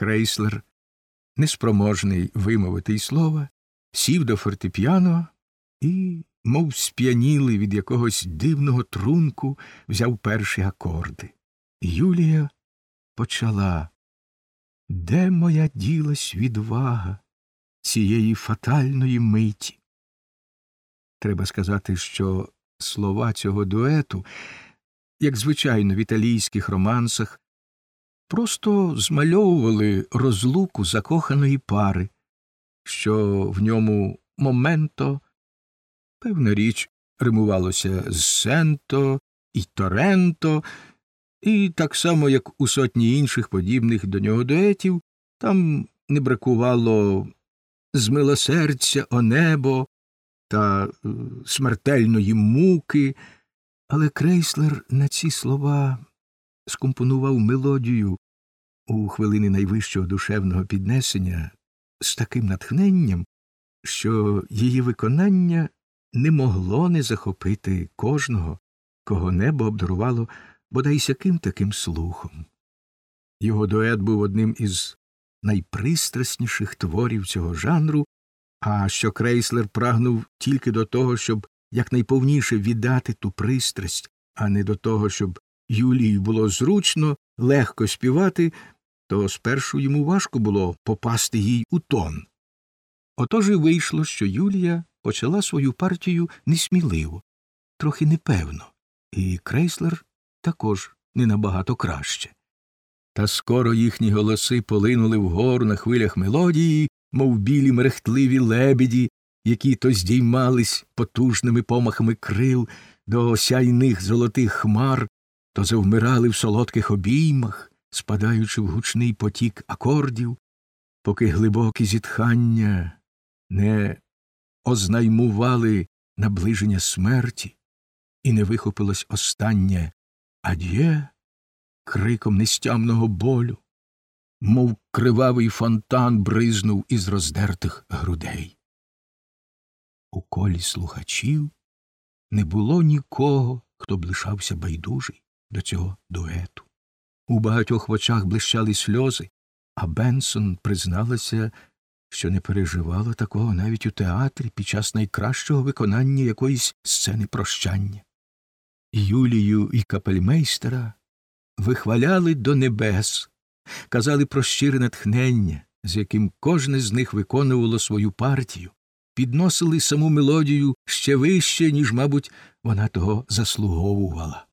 Крейслер, неспроможний вимовити й слова, сів до фортепіано і, мов сп'янілий від якогось дивного трунку, взяв перші акорди. Юлія почала. Де моя ділась відвага цієї фатальної миті? Треба сказати, що слова цього дуету, як звичайно в італійських романсах, просто змальовували розлуку закоханої пари, що в ньому моменто, певна річ, римувалося з сенто і торенто, і так само, як у сотні інших подібних до нього дуетів, там не бракувало змилосердя о небо та е, смертельної муки, але Крейслер на ці слова скомпонував мелодію у хвилини найвищого душевного піднесення з таким натхненням, що її виконання не могло не захопити кожного, кого небо обдарувало бодай сяким таким слухом. Його дует був одним із найпристрасніших творів цього жанру, а що Крейслер прагнув тільки до того, щоб якнайповніше віддати ту пристрасть, а не до того, щоб Юлії було зручно, легко співати, то спершу йому важко було попасти їй у тон. Отож і вийшло, що Юлія почала свою партію несміливо, трохи непевно, і Крейслер також не набагато краще. Та скоро їхні голоси полинули вгору на хвилях мелодії, мов білі мерехтливі лебеді, які то здіймались потужними помахами крил до осяйних золотих хмар, то завмирали в солодких обіймах, спадаючи в гучний потік акордів, поки глибокі зітхання не ознаймували наближення смерті, і не вихопилось останнє ад'є криком нестямного болю, мов кривавий фонтан бризнув із роздертих грудей. У колі слухачів не було нікого, хто б лишався байдужий до цього дуету. У багатьох очах блищали сльози, а Бенсон призналася, що не переживала такого навіть у театрі під час найкращого виконання якоїсь сцени прощання. Юлію і капельмейстера вихваляли до небес, казали про щире натхнення, з яким кожне з них виконувало свою партію, підносили саму мелодію ще вище, ніж, мабуть, вона того заслуговувала.